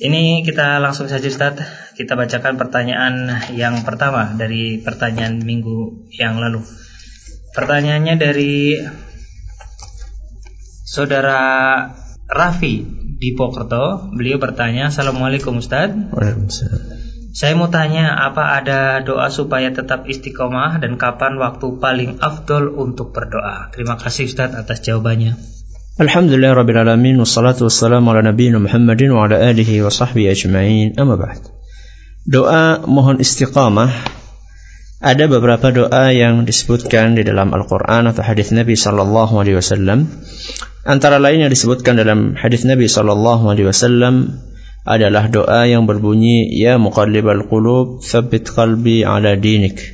Ini kita langsung saja Ustaz. Kita bacakan pertanyaan yang pertama dari pertanyaan minggu yang lalu. Pertanyaannya dari Saudara Raffi di Pokerto. Beliau bertanya, Assalamualaikum Ustaz. Waalaikumsalam. Saya mau tanya, apa ada doa supaya tetap istiqomah dan kapan waktu paling afdol untuk berdoa? Terima kasih Ustaz atas jawabannya. Rabbil Alamin Wassalatu wassalamu ala nabiyina Muhammadin Wa ala alihi wa sahbihi ajma'in Amma ba'd Doa mohon istiqamah Ada beberapa doa yang disebutkan di dalam Al-Quran atau hadis Nabi Sallallahu Alaihi Wasallam. Antara lain yang disebutkan dalam hadis Nabi Sallallahu Alaihi Wasallam adalah doa yang berbunyi Ya muqallibal qulub Thabbit qalbi ala dinik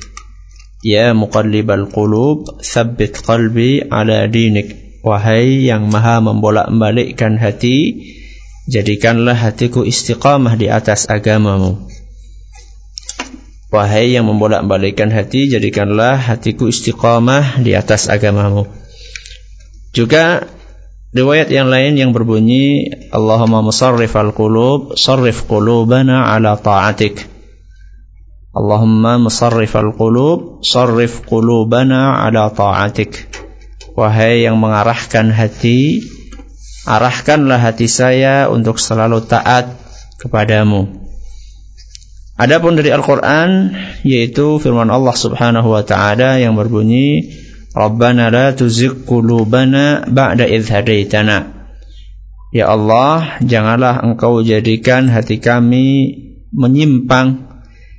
Ya muqallibal qulub Thabbit qalbi ala dinik Wahai yang maha membolak-balikkan hati, jadikanlah hatiku istiqamah di atas agamamu. Wahai yang membolak-balikkan hati, jadikanlah hatiku istiqamah di atas agamamu. Juga riwayat yang lain yang berbunyi Allahumma musarrif al-qulub, sarrif qulubana ala ta'atik. Allahumma musarrif al-qulub, sarrif qulubana ala ta'atik. Wahai yang mengarahkan hati, arahkanlah hati saya untuk selalu taat kepadamu. Adapun dari Al-Quran, yaitu firman Allah subhanahu wa ta'ala yang berbunyi, Rabbana la tuzigh qulubana ba'da idh hadaitana. Ya Allah, janganlah engkau jadikan hati kami menyimpang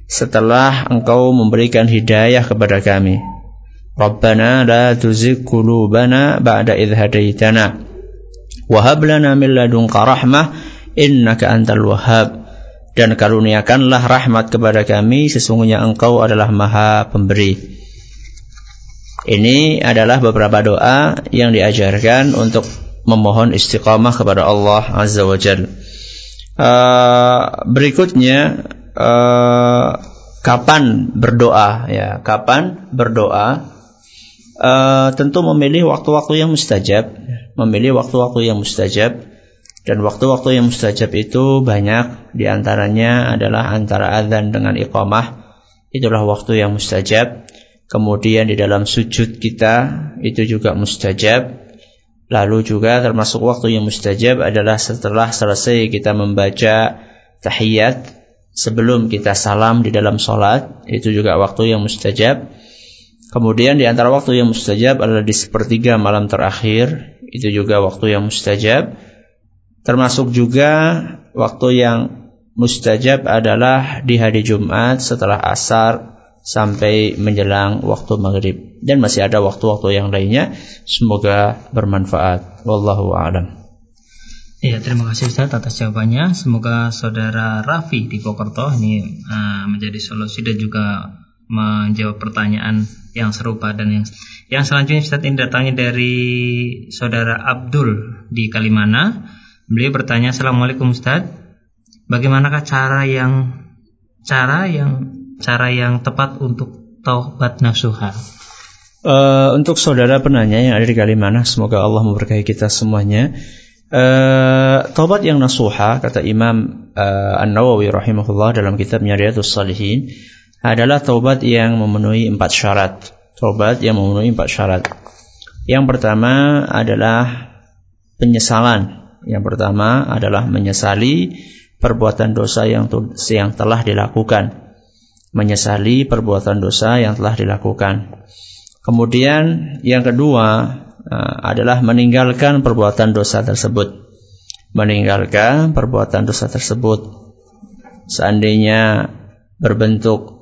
setelah engkau memberikan hidayah kepada kami. La tuzigh qulubana ba'da idh hadaitana wa hab lana min ladunka rahmah innaka antal wahhab dan karuniakanlah rahmat kepada kami sesungguhnya engkau adalah maha pemberi ini adalah beberapa doa yang diajarkan untuk memohon istiqamah kepada Allah Azza wa Jal. Uh, berikutnya uh, kapan berdoa ya, kapan berdoa? Uh, tentu memilih waktu-waktu yang mustajab, memilih waktu-waktu yang mustajab. Dan waktu-waktu yang mustajab itu banyak. Di antaranya adalah antara azan dengan iqamah. Itulah waktu yang mustajab. Kemudian di dalam sujud kita itu juga mustajab. Lalu juga termasuk waktu yang mustajab adalah setelah selesai kita membaca tahiyat sebelum kita salam di dalam sholat itu juga waktu yang mustajab Kemudian di antara waktu yang mustajab adalah di sepertiga malam terakhir, itu juga waktu yang mustajab. Termasuk juga waktu yang mustajab adalah di hari Jumat setelah asar sampai menjelang waktu maghrib. Dan masih ada waktu-waktu yang lainnya. Semoga bermanfaat. Wallahu a'lam. Ya, terima kasih Ustaz atas jawabannya. Semoga saudara Raffi di Pokerto ini uh, menjadi solusi dan juga menjawab pertanyaan yang serupa dan yang yang selanjutnya Ustaz ini datangnya dari saudara Abdul di Kalimana. Beliau bertanya, "Assalamualaikum Ustaz. Bagaimanakah cara yang cara yang cara yang tepat untuk taubat nasuha?" Uh, untuk saudara penanya yang ada di Kalimana, semoga Allah memberkahi kita semuanya. Uh, taubat yang nasuha kata Imam uh, An-Nawawi rahimahullah dalam kitabnya Riyadhus Salihin adalah taubat yang memenuhi empat syarat. Taubat yang memenuhi empat syarat. Yang pertama adalah penyesalan. Yang pertama adalah menyesali perbuatan dosa yang yang telah dilakukan. Menyesali perbuatan dosa yang telah dilakukan. Kemudian yang kedua eh, adalah meninggalkan perbuatan dosa tersebut. Meninggalkan perbuatan dosa tersebut. Seandainya berbentuk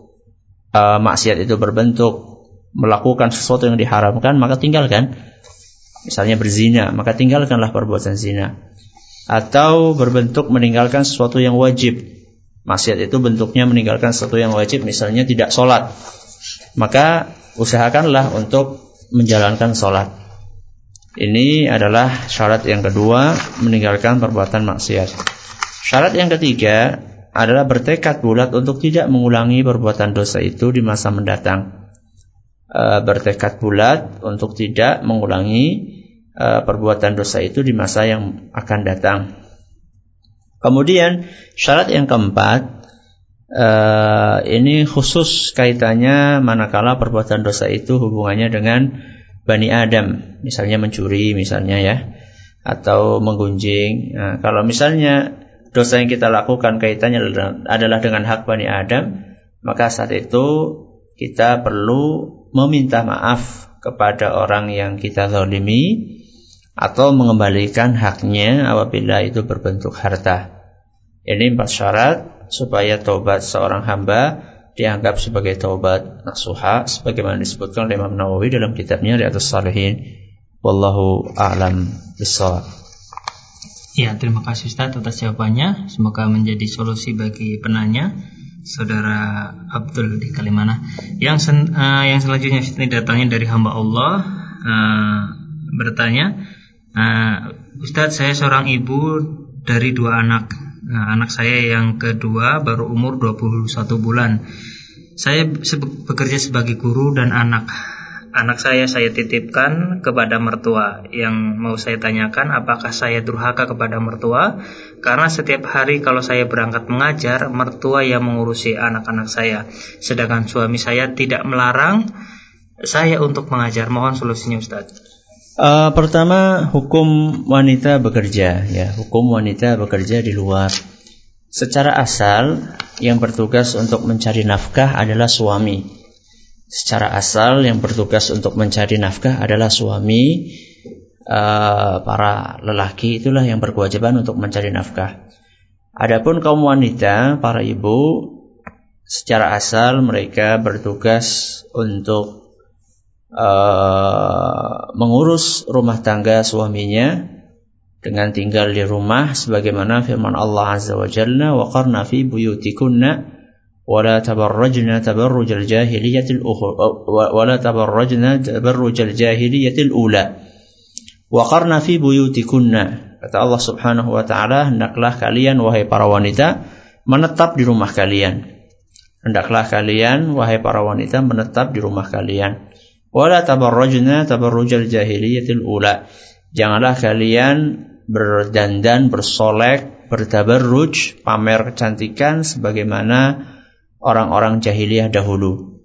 uh, maksiat itu berbentuk melakukan sesuatu yang diharamkan, maka tinggalkan. Misalnya berzina, maka tinggalkanlah perbuatan zina. Atau berbentuk meninggalkan sesuatu yang wajib. Maksiat itu bentuknya meninggalkan sesuatu yang wajib, misalnya tidak sholat. Maka usahakanlah untuk menjalankan sholat. Ini adalah syarat yang kedua, meninggalkan perbuatan maksiat. Syarat yang ketiga, adalah bertekad bulat untuk tidak mengulangi perbuatan dosa itu di masa mendatang. E, bertekad bulat untuk tidak mengulangi e, perbuatan dosa itu di masa yang akan datang. Kemudian syarat yang keempat uh, ini khusus kaitannya manakala perbuatan dosa itu hubungannya dengan bani Adam, misalnya mencuri misalnya ya, atau menggunjing. Nah, kalau misalnya dosa yang kita lakukan kaitannya adalah dengan hak bani Adam, maka saat itu kita perlu meminta maaf kepada orang yang kita zalimi atau mengembalikan haknya apabila itu berbentuk harta. Ini empat syarat supaya taubat seorang hamba dianggap sebagai taubat nasuha sebagaimana disebutkan oleh Imam Nawawi dalam kitabnya Riyadhus Shalihin. Wallahu a'lam bishawab. Ya, terima kasih Ustaz atas jawabannya. Semoga menjadi solusi bagi penanya Saudara Abdul di Kalimana. Yang sen, uh, yang selanjutnya ini datangnya dari hamba Allah uh, bertanya, uh, Ustadz saya seorang ibu dari dua anak. Nah, anak saya yang kedua baru umur 21 bulan. Saya bekerja sebagai guru dan anak anak saya saya titipkan kepada mertua. Yang mau saya tanyakan apakah saya durhaka kepada mertua? Karena setiap hari kalau saya berangkat mengajar, mertua yang mengurusi anak-anak saya. Sedangkan suami saya tidak melarang saya untuk mengajar. Mohon solusinya Ustaz. Uh, pertama hukum wanita bekerja ya hukum wanita bekerja di luar secara asal yang bertugas untuk mencari nafkah adalah suami secara asal yang bertugas untuk mencari nafkah adalah suami uh, para lelaki itulah yang berkewajiban untuk mencari nafkah. Adapun kaum wanita, para ibu secara asal mereka bertugas untuk uh, mengurus rumah tangga suaminya dengan tinggal di rumah sebagaimana firman Allah Azza wa Jalla wa qarna fi buyutikunna ولا تبرجن تبرج الجاهلية ولا تبرجن تبرج الجاهلية الأولى وقرن في بيوتكن kata Allah Subhanahu wa taala hendaklah kalian wahai para wanita menetap di rumah kalian hendaklah kalian wahai para wanita menetap di rumah kalian wala tabarrajna tabarrujal jahiliyatil ula janganlah kalian berdandan bersolek bertabarruj pamer kecantikan sebagaimana orang-orang jahiliyah dahulu.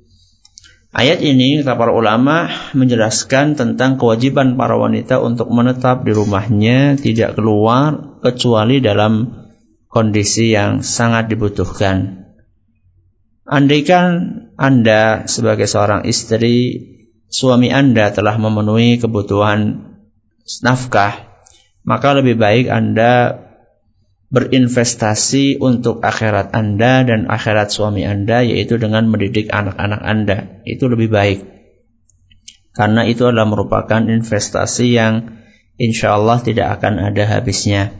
Ayat ini kata para ulama menjelaskan tentang kewajiban para wanita untuk menetap di rumahnya tidak keluar kecuali dalam kondisi yang sangat dibutuhkan. Andaikan Anda sebagai seorang istri, suami Anda telah memenuhi kebutuhan nafkah, maka lebih baik Anda berinvestasi untuk akhirat Anda dan akhirat suami Anda yaitu dengan mendidik anak-anak Anda. Itu lebih baik. Karena itu adalah merupakan investasi yang insya Allah tidak akan ada habisnya.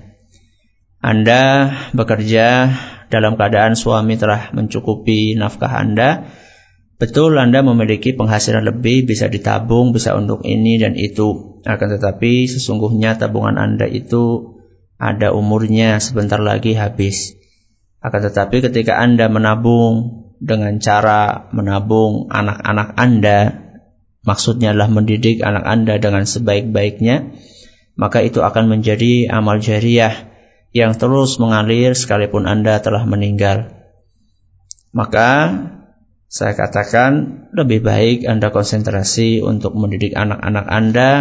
Anda bekerja dalam keadaan suami telah mencukupi nafkah Anda. Betul Anda memiliki penghasilan lebih, bisa ditabung, bisa untuk ini dan itu. Akan tetapi sesungguhnya tabungan Anda itu ada umurnya sebentar lagi habis. Akan tetapi ketika Anda menabung dengan cara menabung anak-anak Anda, maksudnya adalah mendidik anak Anda dengan sebaik-baiknya, maka itu akan menjadi amal jariah yang terus mengalir sekalipun Anda telah meninggal. Maka saya katakan lebih baik Anda konsentrasi untuk mendidik anak-anak Anda.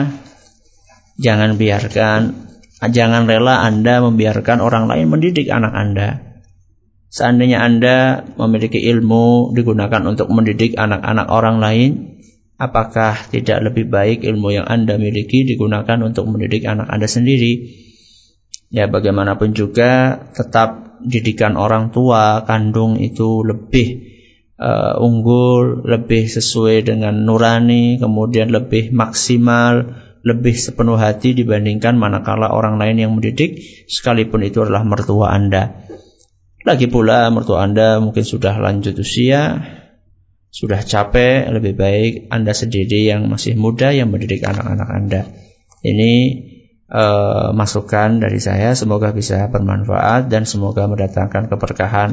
Jangan biarkan Jangan rela Anda membiarkan orang lain mendidik anak Anda. Seandainya Anda memiliki ilmu digunakan untuk mendidik anak-anak orang lain, apakah tidak lebih baik ilmu yang Anda miliki digunakan untuk mendidik anak Anda sendiri? Ya, bagaimanapun juga tetap didikan orang tua kandung itu lebih uh, unggul, lebih sesuai dengan nurani, kemudian lebih maksimal lebih sepenuh hati dibandingkan manakala orang lain yang mendidik sekalipun itu adalah mertua Anda. Lagi pula mertua Anda mungkin sudah lanjut usia, sudah capek, lebih baik Anda sendiri yang masih muda yang mendidik anak-anak Anda. Ini uh, masukan dari saya, semoga bisa bermanfaat dan semoga mendatangkan keberkahan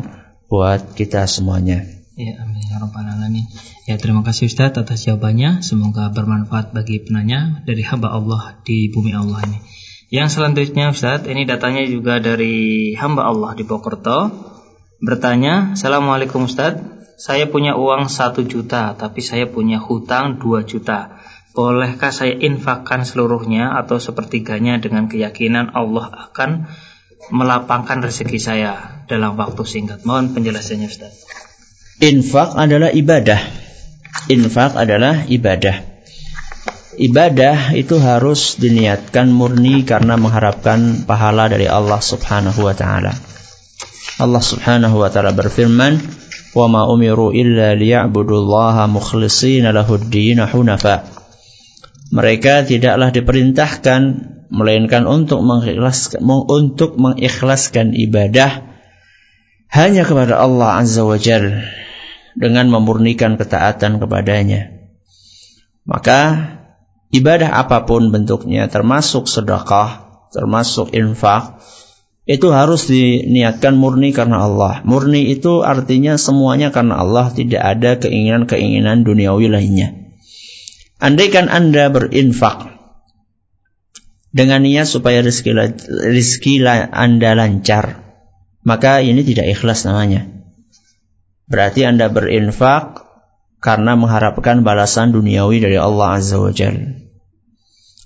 buat kita semuanya. Ya, amin ya rabbal alamin. Ya, terima kasih Ustaz atas jawabannya. Semoga bermanfaat bagi penanya dari hamba Allah di bumi Allah ini. Yang selanjutnya Ustadz, ini datanya juga dari hamba Allah di Pokerto. Bertanya, Assalamualaikum Ustadz, saya punya uang satu juta, tapi saya punya hutang 2 juta. Bolehkah saya infakkan seluruhnya atau sepertiganya dengan keyakinan Allah akan melapangkan rezeki saya dalam waktu singkat? Mohon penjelasannya Ustaz. Infak adalah ibadah. Infak adalah ibadah ibadah itu harus diniatkan murni karena mengharapkan pahala dari Allah Subhanahu wa taala. Allah Subhanahu wa taala berfirman, "Wa ma umiru illa liya'budullaha mukhlishina lahud-din hunafa." Mereka tidaklah diperintahkan melainkan untuk mengikhlaskan untuk mengikhlaskan ibadah hanya kepada Allah Azza wa Jalla dengan memurnikan ketaatan kepadanya. Maka ibadah apa pun bentuknya termasuk sedekah, termasuk infak itu harus diniatkan murni karena Allah. Murni itu artinya semuanya karena Allah, tidak ada keinginan-keinginan duniawi lainnya. Andaikan Anda berinfak dengan niat supaya rezeki, Anda lancar, maka ini tidak ikhlas namanya. Berarti Anda berinfak karena mengharapkan balasan duniawi dari Allah Azza wa Jalla.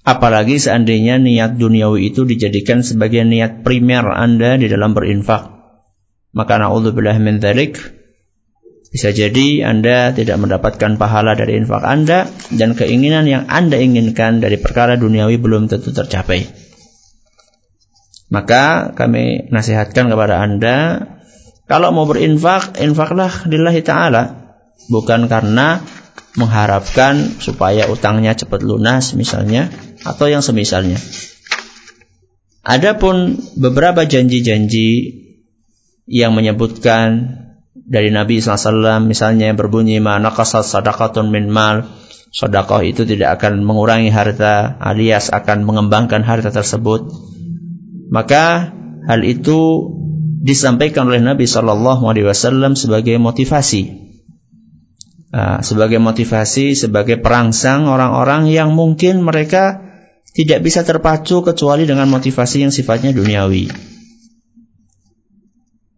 Apalagi seandainya niat duniawi itu dijadikan sebagai niat primer Anda di dalam berinfak. Maka na'udzubillah min dzalik bisa jadi Anda tidak mendapatkan pahala dari infak Anda dan keinginan yang Anda inginkan dari perkara duniawi belum tentu tercapai. Maka kami nasihatkan kepada Anda kalau mau berinfak, infaklah lillahi ta'ala bukan karena mengharapkan supaya utangnya cepat lunas misalnya atau yang semisalnya. Adapun beberapa janji-janji yang menyebutkan dari Nabi SAW misalnya yang berbunyi mana kasat sadaqatun min mal Sodakoh itu tidak akan mengurangi harta alias akan mengembangkan harta tersebut. Maka hal itu disampaikan oleh Nabi Shallallahu Alaihi Wasallam sebagai motivasi Ah, sebagai motivasi, sebagai perangsang orang-orang yang mungkin mereka tidak bisa terpacu kecuali dengan motivasi yang sifatnya duniawi.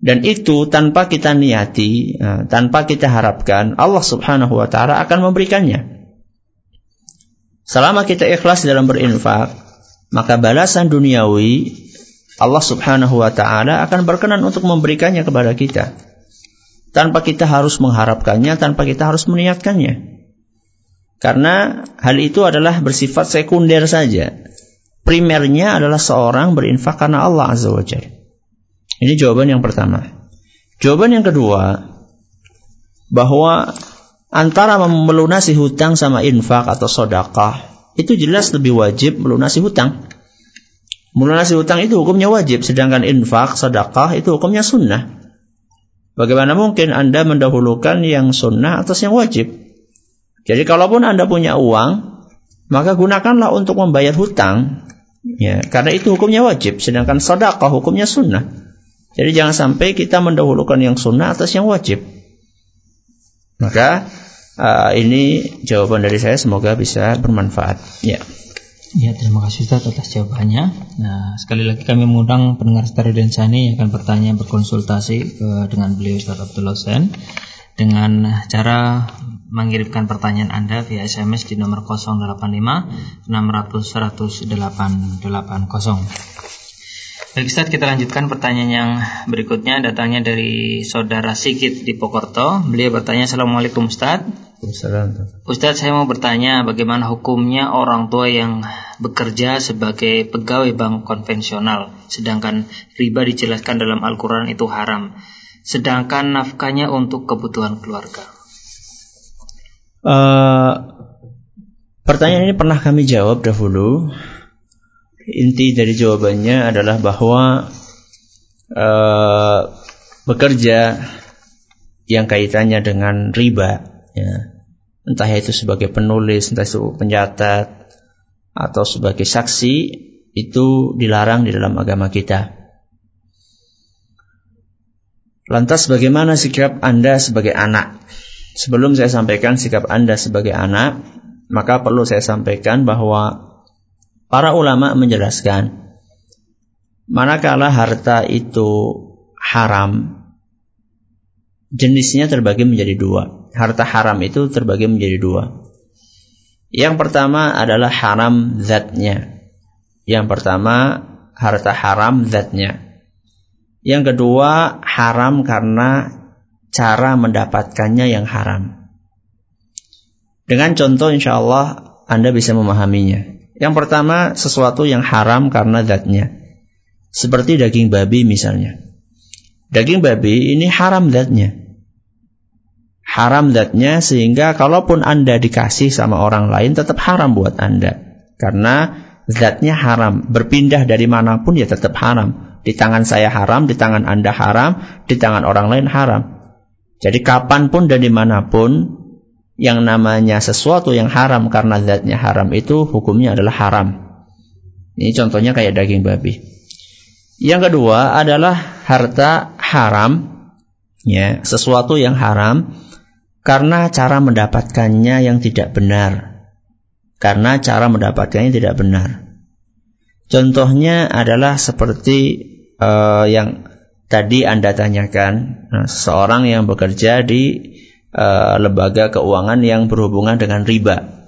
Dan itu tanpa kita niati, ah, tanpa kita harapkan, Allah Subhanahu wa taala akan memberikannya. Selama kita ikhlas dalam berinfak, maka balasan duniawi Allah Subhanahu wa taala akan berkenan untuk memberikannya kepada kita tanpa kita harus mengharapkannya, tanpa kita harus meniatkannya. Karena hal itu adalah bersifat sekunder saja. Primernya adalah seorang berinfak karena Allah Azza wa Jalla. Ini jawaban yang pertama. Jawaban yang kedua, bahwa antara melunasi hutang sama infak atau sodakah, itu jelas lebih wajib melunasi hutang. Melunasi hutang itu hukumnya wajib, sedangkan infak, sedekah itu hukumnya sunnah. Bagaimana mungkin Anda mendahulukan yang sunnah atas yang wajib? Jadi kalaupun Anda punya uang, maka gunakanlah untuk membayar hutang. Ya, karena itu hukumnya wajib, sedangkan sedekah hukumnya sunnah. Jadi jangan sampai kita mendahulukan yang sunnah atas yang wajib. Maka uh, ini jawaban dari saya semoga bisa bermanfaat. Ya. Ya, terima kasih Ustaz atas jawabannya. Nah, sekali lagi kami mengundang pendengar Stereo dan Sani yang akan bertanya berkonsultasi ke, dengan beliau Ustaz Abdul dengan cara mengirimkan pertanyaan Anda via SMS di nomor 085 600 100 880. Baik Ustaz, kita lanjutkan pertanyaan yang berikutnya datangnya dari saudara Sigit di Pokorto. Beliau bertanya, Assalamualaikum Ustaz. Ustadz saya mau bertanya bagaimana hukumnya orang tua yang bekerja sebagai pegawai bank konvensional sedangkan riba dijelaskan dalam Al-Quran itu haram sedangkan nafkahnya untuk kebutuhan keluarga? Uh, pertanyaan ini pernah kami jawab dahulu. Inti dari jawabannya adalah bahwa uh, bekerja yang kaitannya dengan riba ya, entah itu sebagai penulis, entah itu pencatat, atau sebagai saksi, itu dilarang di dalam agama kita. Lantas bagaimana sikap Anda sebagai anak? Sebelum saya sampaikan sikap Anda sebagai anak, maka perlu saya sampaikan bahwa para ulama menjelaskan manakala harta itu haram, jenisnya terbagi menjadi dua. Harta haram itu terbagi menjadi dua. Yang pertama adalah haram zatnya. Yang pertama harta haram zatnya. Yang kedua haram karena cara mendapatkannya yang haram. Dengan contoh insya Allah Anda bisa memahaminya. Yang pertama sesuatu yang haram karena zatnya. Seperti daging babi misalnya. Daging babi ini haram zatnya haram zatnya sehingga kalaupun Anda dikasih sama orang lain tetap haram buat Anda. Karena zatnya haram. Berpindah dari mana pun ya tetap haram. Di tangan saya haram, di tangan Anda haram, di tangan orang lain haram. Jadi kapan pun dan di mana pun yang namanya sesuatu yang haram karena zatnya haram itu hukumnya adalah haram. Ini contohnya kayak daging babi. Yang kedua adalah harta haram, ya sesuatu yang haram karena cara mendapatkannya yang tidak benar. Karena cara mendapatkannya tidak benar. Contohnya adalah seperti uh, yang tadi Anda tanyakan, nah, seorang yang bekerja di uh, lembaga keuangan yang berhubungan dengan riba.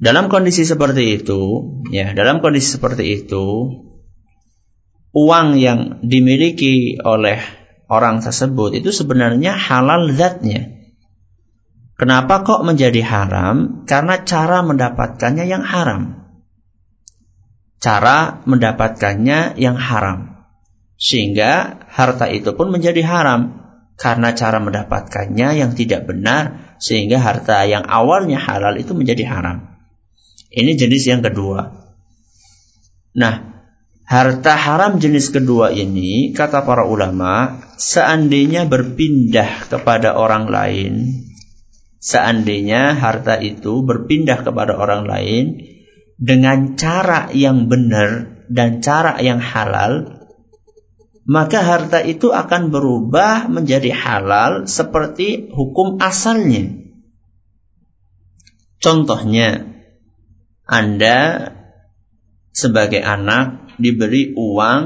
Dalam kondisi seperti itu, ya, dalam kondisi seperti itu, uang yang dimiliki oleh orang tersebut itu sebenarnya halal zatnya. Kenapa kok menjadi haram? Karena cara mendapatkannya yang haram. Cara mendapatkannya yang haram. Sehingga harta itu pun menjadi haram. Karena cara mendapatkannya yang tidak benar. Sehingga harta yang awalnya halal itu menjadi haram. Ini jenis yang kedua. Nah, Harta haram jenis kedua ini, kata para ulama, seandainya berpindah kepada orang lain, seandainya harta itu berpindah kepada orang lain dengan cara yang benar dan cara yang halal, maka harta itu akan berubah menjadi halal seperti hukum asalnya. Contohnya, Anda sebagai anak diberi uang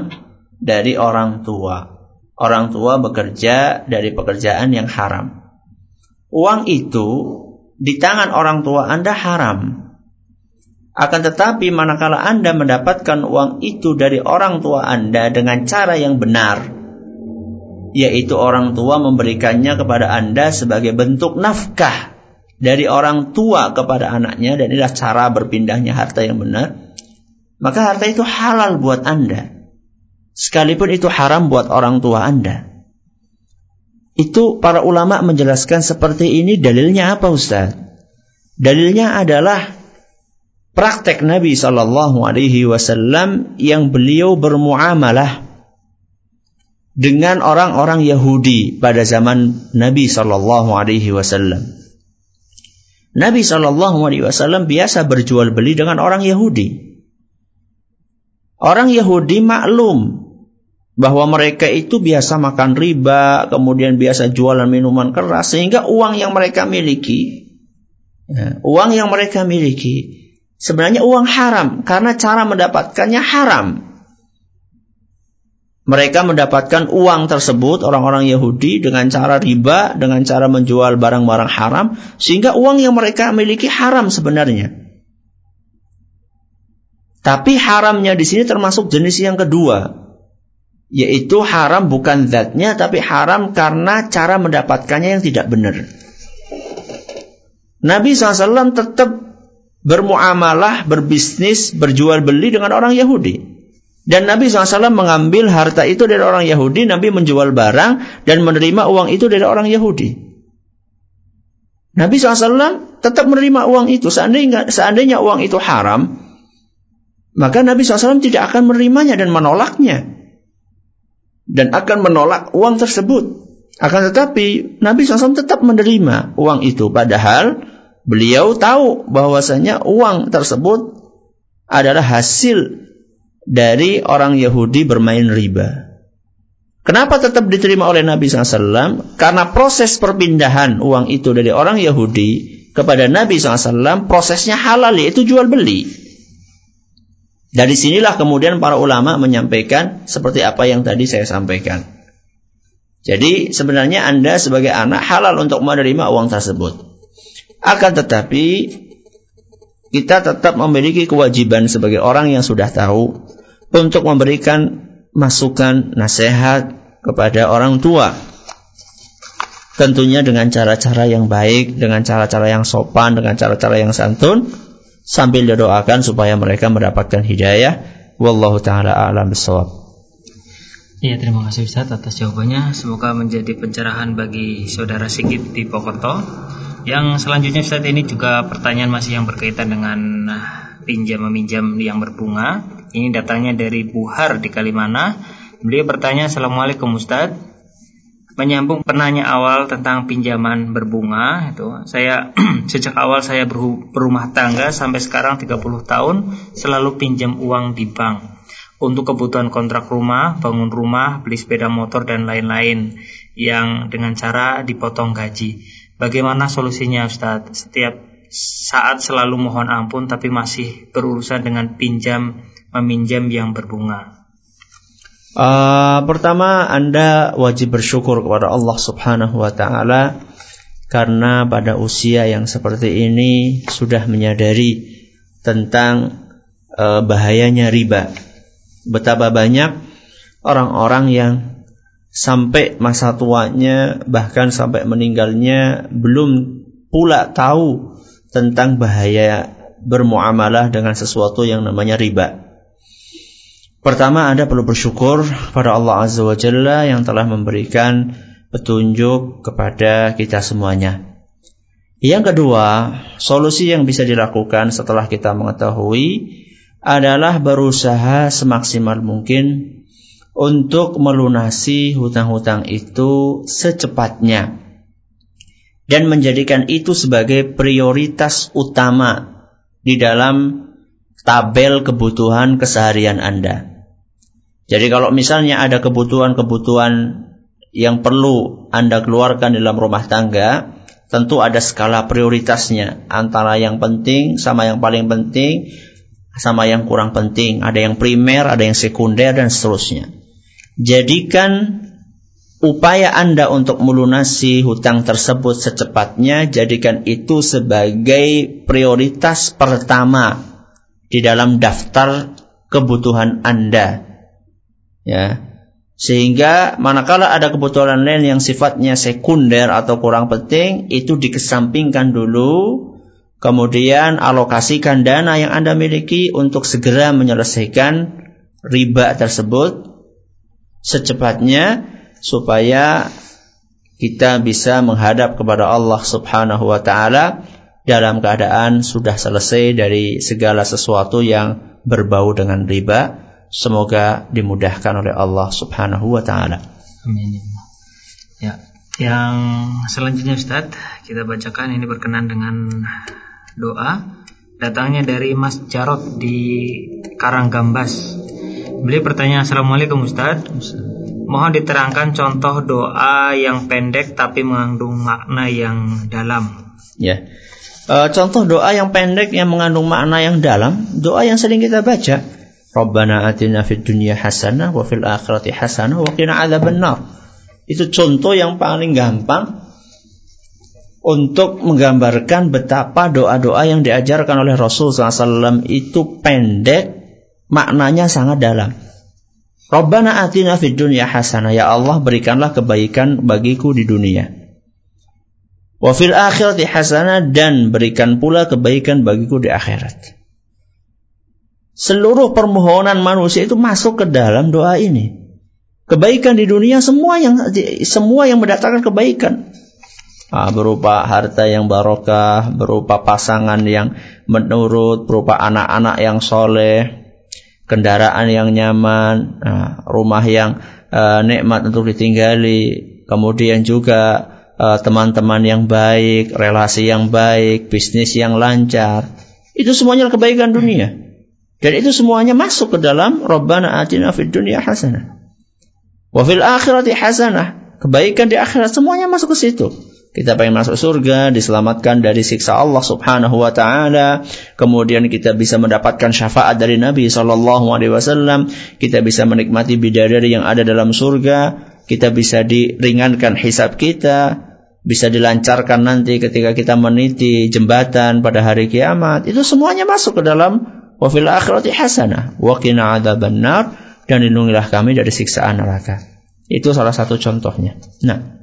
dari orang tua. Orang tua bekerja dari pekerjaan yang haram. Uang itu di tangan orang tua Anda haram. Akan tetapi manakala Anda mendapatkan uang itu dari orang tua Anda dengan cara yang benar, yaitu orang tua memberikannya kepada Anda sebagai bentuk nafkah dari orang tua kepada anaknya dan inilah cara berpindahnya harta yang benar maka harta itu halal buat Anda. Sekalipun itu haram buat orang tua Anda. Itu para ulama menjelaskan seperti ini dalilnya apa Ustaz? Dalilnya adalah praktek Nabi Shallallahu Alaihi Wasallam yang beliau bermuamalah dengan orang-orang Yahudi pada zaman Nabi Shallallahu Alaihi Wasallam. Nabi Shallallahu Alaihi Wasallam biasa berjual beli dengan orang Yahudi. Orang Yahudi maklum bahwa mereka itu biasa makan riba, kemudian biasa jualan minuman keras, sehingga uang yang mereka miliki, ya, uang yang mereka miliki, sebenarnya uang haram karena cara mendapatkannya haram. Mereka mendapatkan uang tersebut orang-orang Yahudi dengan cara riba, dengan cara menjual barang-barang haram, sehingga uang yang mereka miliki haram sebenarnya. Tapi haramnya di sini termasuk jenis yang kedua, yaitu haram bukan zatnya tapi haram karena cara mendapatkannya yang tidak benar. Nabi SAW tetap bermuamalah, berbisnis, berjual beli dengan orang Yahudi. Dan Nabi SAW mengambil harta itu dari orang Yahudi, Nabi menjual barang dan menerima uang itu dari orang Yahudi. Nabi SAW tetap menerima uang itu. Seandainya, seandainya uang itu haram, maka Nabi SAW tidak akan menerimanya dan menolaknya. Dan akan menolak uang tersebut. Akan tetapi Nabi SAW tetap menerima uang itu. Padahal beliau tahu bahwasanya uang tersebut adalah hasil dari orang Yahudi bermain riba. Kenapa tetap diterima oleh Nabi SAW? Karena proses perpindahan uang itu dari orang Yahudi kepada Nabi SAW prosesnya halal yaitu jual beli. Dari sinilah kemudian para ulama menyampaikan seperti apa yang tadi saya sampaikan. Jadi sebenarnya Anda sebagai anak halal untuk menerima uang tersebut. Akan tetapi kita tetap memiliki kewajiban sebagai orang yang sudah tahu untuk memberikan masukan, nasihat kepada orang tua. Tentunya dengan cara-cara yang baik, dengan cara-cara yang sopan, dengan cara-cara yang santun, sambil didoakan supaya mereka mendapatkan hidayah. Wallahu taala a'lam bishawab. Iya, terima kasih Ustaz atas jawabannya. Semoga menjadi pencerahan bagi saudara Sigit di Pokoto. Yang selanjutnya Ustaz ini juga pertanyaan masih yang berkaitan dengan nah, pinjam meminjam yang berbunga. Ini datangnya dari Buhar di Kalimana. Beliau bertanya, Assalamualaikum Ustaz menyambung penanya awal tentang pinjaman berbunga itu saya sejak awal saya berumah tangga sampai sekarang 30 tahun selalu pinjam uang di bank untuk kebutuhan kontrak rumah, bangun rumah, beli sepeda motor dan lain-lain yang dengan cara dipotong gaji. Bagaimana solusinya Ustadz? Setiap saat selalu mohon ampun tapi masih berurusan dengan pinjam meminjam yang berbunga. Uh, pertama, Anda wajib bersyukur kepada Allah Subhanahu wa taala karena pada usia yang seperti ini sudah menyadari tentang uh, bahayanya riba. Betapa banyak orang-orang yang sampai masa tuanya bahkan sampai meninggalnya belum pula tahu tentang bahaya bermuamalah dengan sesuatu yang namanya riba. Pertama Anda perlu bersyukur pada Allah Azza wa Jalla yang telah memberikan petunjuk kepada kita semuanya. Yang kedua, solusi yang bisa dilakukan setelah kita mengetahui adalah berusaha semaksimal mungkin untuk melunasi hutang-hutang itu secepatnya dan menjadikan itu sebagai prioritas utama di dalam tabel kebutuhan keseharian Anda. Jadi kalau misalnya ada kebutuhan-kebutuhan yang perlu Anda keluarkan dalam rumah tangga, tentu ada skala prioritasnya antara yang penting sama yang paling penting sama yang kurang penting. Ada yang primer, ada yang sekunder dan seterusnya. Jadikan upaya Anda untuk melunasi hutang tersebut secepatnya, jadikan itu sebagai prioritas pertama di dalam daftar kebutuhan Anda ya. Sehingga manakala ada kebutuhan lain yang sifatnya sekunder atau kurang penting itu dikesampingkan dulu kemudian alokasikan dana yang Anda miliki untuk segera menyelesaikan riba tersebut secepatnya supaya kita bisa menghadap kepada Allah Subhanahu wa taala dalam keadaan sudah selesai dari segala sesuatu yang berbau dengan riba Semoga dimudahkan oleh Allah Subhanahu wa taala. Amin. Ya, yang selanjutnya Ustaz, kita bacakan ini berkenan dengan doa datangnya dari Mas Jarot di Karanggambas. Beliau bertanya, Assalamualaikum Ustaz. Mohon diterangkan contoh doa yang pendek tapi mengandung makna yang dalam. Ya. E, contoh doa yang pendek yang mengandung makna yang dalam, doa yang sering kita baca. Rabbana atina fid dunya hasanah wa fil akhirati hasanah wa qina adzabannar. Itu contoh yang paling gampang untuk menggambarkan betapa doa-doa yang diajarkan oleh Rasul SAW itu pendek, maknanya sangat dalam. Rabbana atina fid dunya hasanah. Ya Allah berikanlah kebaikan bagiku di dunia. Wa fil akhirati hasanah dan berikan pula kebaikan bagiku di akhirat. Seluruh permohonan manusia itu masuk ke dalam doa ini. Kebaikan di dunia semua yang semua yang mendatangkan kebaikan. Nah, berupa harta yang barokah, berupa pasangan yang menurut, berupa anak-anak yang soleh, kendaraan yang nyaman, nah, rumah yang uh, nikmat untuk ditinggali, kemudian juga eh, teman-teman uh, yang baik, relasi yang baik, bisnis yang lancar. Itu semuanya kebaikan dunia. Dan itu semuanya masuk ke dalam Rabbana atina fid dunya hasanah. Wa fil akhirati hasanah. kebaikan di akhirat semuanya masuk ke situ. Kita pengen masuk surga, diselamatkan dari siksa Allah Subhanahu wa taala. Kemudian kita bisa mendapatkan syafaat dari Nabi sallallahu alaihi wasallam, kita bisa menikmati bidadari yang ada dalam surga, kita bisa diringankan hisab kita, bisa dilancarkan nanti ketika kita meniti jembatan pada hari kiamat. Itu semuanya masuk ke dalam wa fil akhirati hasanah wa qina adzabannar dan lindungilah kami dari siksaan neraka. Itu salah satu contohnya. Nah,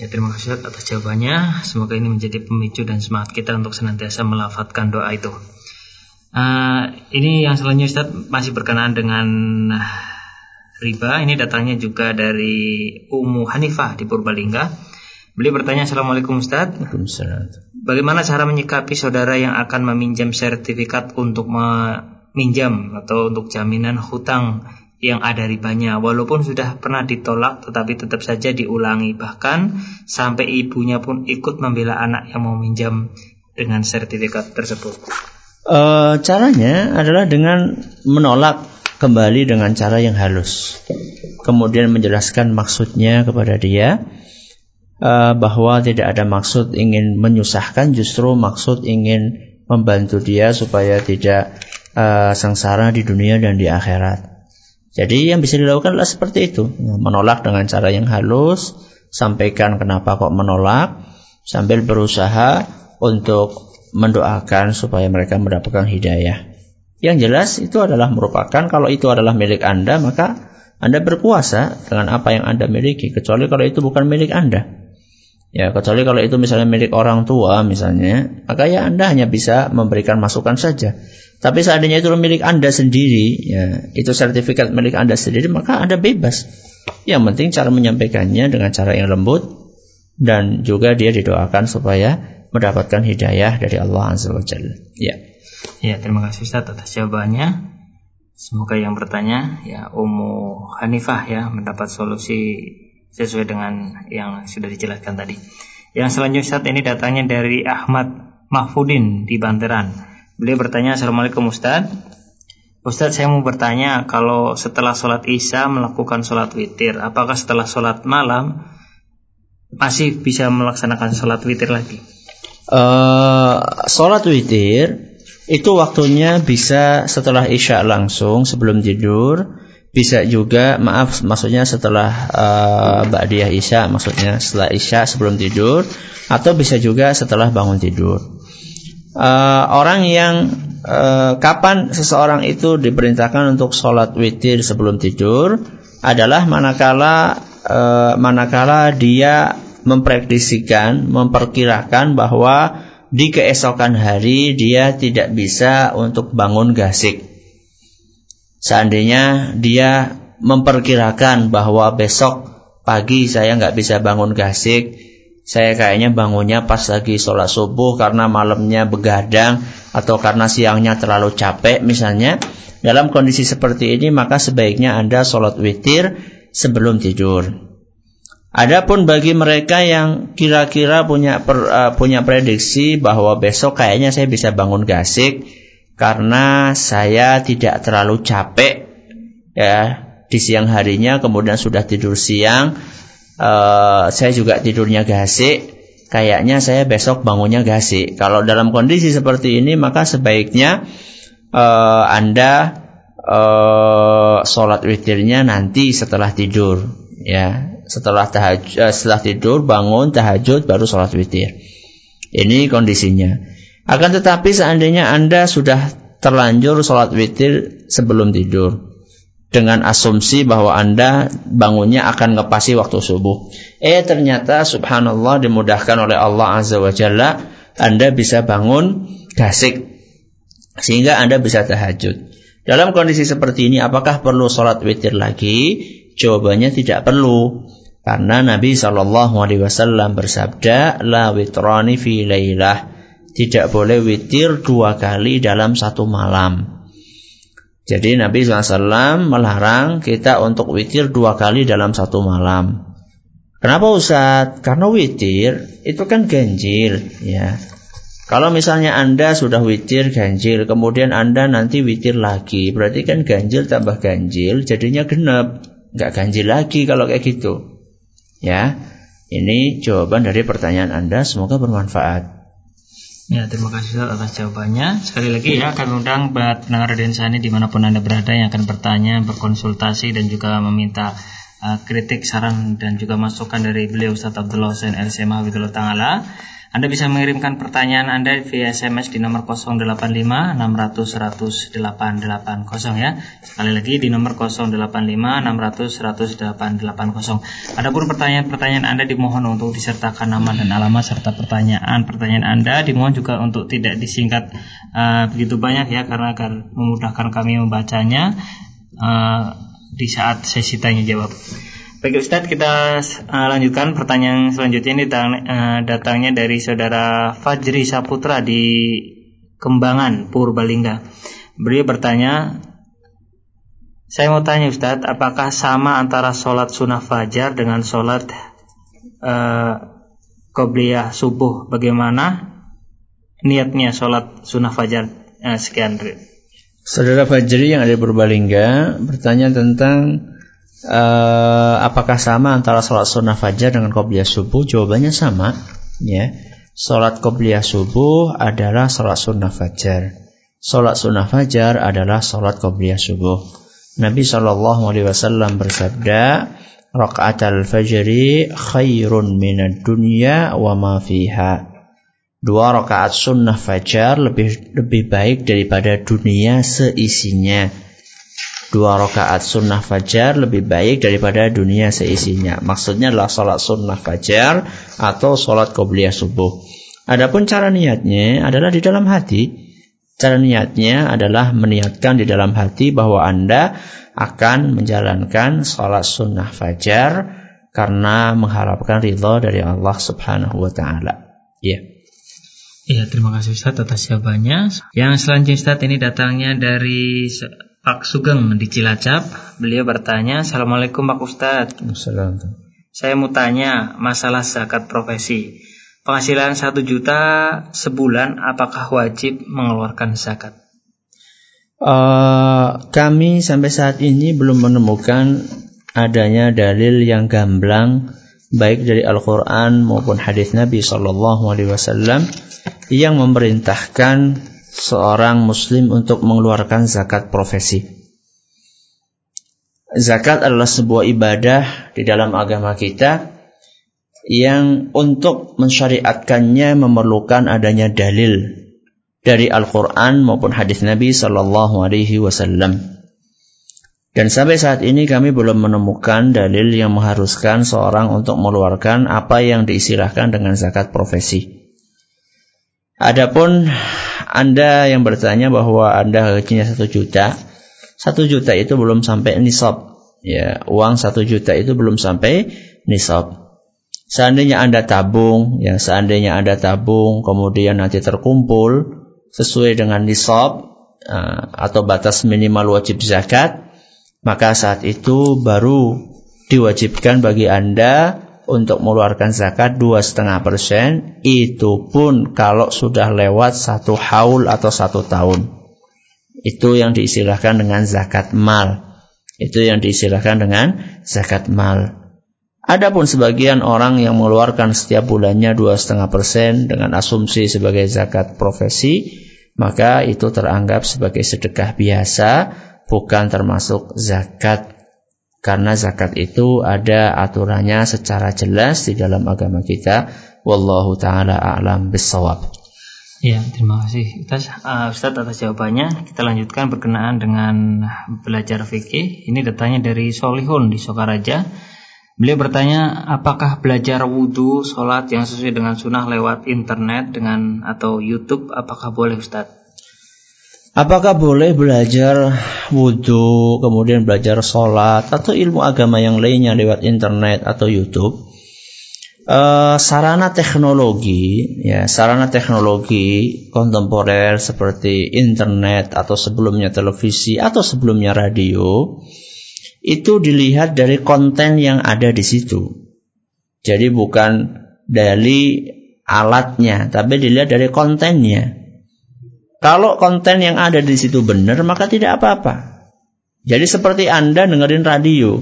Ya, terima kasih atas jawabannya. Semoga ini menjadi pemicu dan semangat kita untuk senantiasa melafatkan doa itu. Uh, ini yang selanjutnya Ustaz masih berkenaan dengan riba. Ini datangnya juga dari Ummu Hanifah di Purbalingga. Beliau bertanya Assalamualaikum Ustaz. Bagaimana cara menyikapi saudara yang akan meminjam sertifikat untuk meminjam atau untuk jaminan hutang yang ada ribanya walaupun sudah pernah ditolak tetapi tetap saja diulangi bahkan sampai ibunya pun ikut membela anak yang mau minjam dengan sertifikat tersebut. Uh, caranya adalah dengan menolak kembali dengan cara yang halus. Kemudian menjelaskan maksudnya kepada dia uh, bahwa tidak ada maksud ingin menyusahkan, justru maksud ingin membantu dia supaya tidak uh, sengsara di dunia dan di akhirat. Jadi yang bisa dilakukan adalah seperti itu, menolak dengan cara yang halus, sampaikan kenapa kok menolak, sambil berusaha untuk mendoakan supaya mereka mendapatkan hidayah. Yang jelas itu adalah merupakan kalau itu adalah milik Anda, maka Anda berpuasa dengan apa yang Anda miliki, kecuali kalau itu bukan milik Anda. Ya, kecuali kalau itu misalnya milik orang tua misalnya, maka ya Anda hanya bisa memberikan masukan saja. Tapi seandainya itu milik Anda sendiri, ya, itu sertifikat milik Anda sendiri, maka Anda bebas. Yang penting cara menyampaikannya dengan cara yang lembut dan juga dia didoakan supaya mendapatkan hidayah dari Allah Azza wa Jalla. Ya. Ya, terima kasih Ustaz atas jawabannya. Semoga yang bertanya ya Ummu Hanifah ya mendapat solusi sesuai dengan yang sudah dijelaskan tadi. Yang selanjutnya saat ini datangnya dari Ahmad Mahfudin di Banteran. Beliau bertanya, Assalamualaikum Ustaz. Ustaz saya mau bertanya, kalau setelah sholat isya melakukan sholat witir, apakah setelah sholat malam masih bisa melaksanakan sholat witir lagi? Uh, sholat witir itu waktunya bisa setelah isya langsung sebelum tidur, bisa juga maaf maksudnya setelah uh, ba'diyah isya maksudnya setelah isya sebelum tidur atau bisa juga setelah bangun tidur uh, orang yang uh, kapan seseorang itu diperintahkan untuk sholat witir sebelum tidur adalah manakala uh, manakala dia memprediksikan, memperkirakan bahwa di keesokan hari dia tidak bisa untuk bangun gasik. Seandainya dia memperkirakan bahwa besok pagi saya nggak bisa bangun gasik, saya kayaknya bangunnya pas lagi sholat subuh karena malamnya begadang atau karena siangnya terlalu capek misalnya. Dalam kondisi seperti ini maka sebaiknya Anda sholat witir sebelum tidur. Adapun bagi mereka yang kira-kira punya per, uh, punya prediksi bahwa besok kayaknya saya bisa bangun gasik karena saya tidak terlalu capek ya di siang harinya kemudian sudah tidur siang uh, saya juga tidurnya gasik, kayaknya saya besok bangunnya gasik. Kalau dalam kondisi seperti ini maka sebaiknya uh, Anda uh, sholat witirnya nanti setelah tidur, ya. Setelah tahajud, setelah tidur bangun tahajud baru sholat witir. Ini kondisinya. Akan tetapi seandainya Anda sudah terlanjur sholat witir sebelum tidur, dengan asumsi bahwa Anda bangunnya akan ngepasi waktu subuh. Eh ternyata subhanallah dimudahkan oleh Allah Azza wa Jalla Anda bisa bangun gasik sehingga Anda bisa tahajud. Dalam kondisi seperti ini apakah perlu sholat witir lagi? Jawabannya tidak perlu. Karena Nabi Shallallahu Alaihi Wasallam bersabda, la witrani fi laylah. Tidak boleh witir dua kali dalam satu malam. Jadi Nabi SAW melarang kita untuk witir dua kali dalam satu malam. Kenapa Ustaz? Karena witir itu kan ganjil ya. Kalau misalnya Anda sudah witir ganjil, kemudian Anda nanti witir lagi, berarti kan ganjil tambah ganjil, jadinya genap. Nggak ganjil lagi kalau kayak gitu. Ya, ini jawaban dari pertanyaan Anda. Semoga bermanfaat. Ya, terima kasih Ustaz atas jawabannya. Sekali lagi ya, kami undang buat pendengar Densani di mana pun Anda berada yang akan bertanya, berkonsultasi dan juga meminta uh, kritik, saran dan juga masukan dari beliau Ustaz Abdullah Hussein LCMA Widullah Ta'ala. Anda bisa mengirimkan pertanyaan Anda via SMS di nomor 085 600 100 880 ya. Sekali lagi di nomor 085 600 100 880. Adapun pertanyaan-pertanyaan Anda dimohon untuk disertakan nama dan alamat serta pertanyaan-pertanyaan Anda dimohon juga untuk tidak disingkat uh, begitu banyak ya karena akan memudahkan kami membacanya uh, di saat sesi tanya jawab. Baik Ustadz, kita uh, lanjutkan pertanyaan selanjutnya ini datang, uh, datangnya dari saudara Fajri Saputra di Kembangan, Purbalingga. Beliau bertanya, saya mau tanya Ustadz, apakah sama antara sholat sunnah fajar dengan sholat uh, qobliyah subuh? Bagaimana niatnya sholat sunnah fajar? Uh, sekian. Saudara Fajri yang ada di Purbalingga bertanya tentang uh, apakah sama antara sholat sunnah fajar dengan qobliyah subuh? Jawabannya sama. Ya, sholat qobliyah subuh adalah sholat sunnah fajar. Sholat sunnah fajar adalah sholat qobliyah subuh. Nabi Shallallahu Alaihi Wasallam bersabda, rakaat al fajri khairun minad dunya wa ma fiha. Dua rakaat sunnah fajar lebih lebih baik daripada dunia seisinya dua rakaat sunnah fajar lebih baik daripada dunia seisinya. Maksudnya adalah sholat sunnah fajar atau sholat qobliyah subuh. Adapun cara niatnya adalah di dalam hati. Cara niatnya adalah meniatkan di dalam hati bahwa Anda akan menjalankan sholat sunnah fajar karena mengharapkan ridho dari Allah Subhanahu wa taala. Ya. Yeah. Iya, terima kasih Ustaz atas jawabannya. Yang selanjutnya Ustaz ini datangnya dari Pak Sugeng di Cilacap. Beliau bertanya, Assalamualaikum Pak Ustadz. Assalamualaikum. Saya mau tanya masalah zakat profesi. Penghasilan satu juta sebulan, apakah wajib mengeluarkan zakat? Uh, kami sampai saat ini belum menemukan adanya dalil yang gamblang baik dari Al-Quran maupun hadis Nabi Shallallahu Alaihi Wasallam yang memerintahkan seorang muslim untuk mengeluarkan zakat profesi. Zakat adalah sebuah ibadah di dalam agama kita yang untuk mensyariatkannya memerlukan adanya dalil dari Al-Quran maupun hadis Nabi Sallallahu Alaihi Wasallam. Dan sampai saat ini kami belum menemukan dalil yang mengharuskan seorang untuk mengeluarkan apa yang diistilahkan dengan zakat profesi. Adapun anda yang bertanya bahwa Anda gajinya satu juta, satu juta itu belum sampai nisab. Ya, uang satu juta itu belum sampai nisab. Seandainya Anda tabung, ya seandainya Anda tabung, kemudian nanti terkumpul sesuai dengan nisab uh, atau batas minimal wajib zakat, maka saat itu baru diwajibkan bagi Anda untuk mengeluarkan zakat dua setengah persen. Itu pun kalau sudah lewat satu haul atau satu tahun. Itu yang diistilahkan dengan zakat mal. Itu yang diistilahkan dengan zakat mal. Adapun sebagian orang yang mengeluarkan setiap bulannya dua setengah persen dengan asumsi sebagai zakat profesi, maka itu teranggap sebagai sedekah biasa, bukan termasuk zakat karena zakat itu ada aturannya secara jelas di dalam agama kita. Wallahu taala a'lam bissawab. Ya, terima kasih Ustaz, uh, Ustaz atas jawabannya. Kita lanjutkan berkenaan dengan belajar fikih. Ini datanya dari Solihun di Sokaraja. Beliau bertanya, apakah belajar wudhu, sholat yang sesuai dengan sunnah lewat internet dengan atau YouTube, apakah boleh Ustaz? Apakah boleh belajar wudhu, kemudian belajar sholat atau ilmu agama yang lainnya lewat internet atau YouTube? Uh, sarana teknologi, ya sarana teknologi kontemporer seperti internet atau sebelumnya televisi atau sebelumnya radio itu dilihat dari konten yang ada di situ. Jadi bukan dari alatnya, tapi dilihat dari kontennya. Kalau konten yang ada di situ benar, maka tidak apa-apa. Jadi seperti Anda dengerin radio.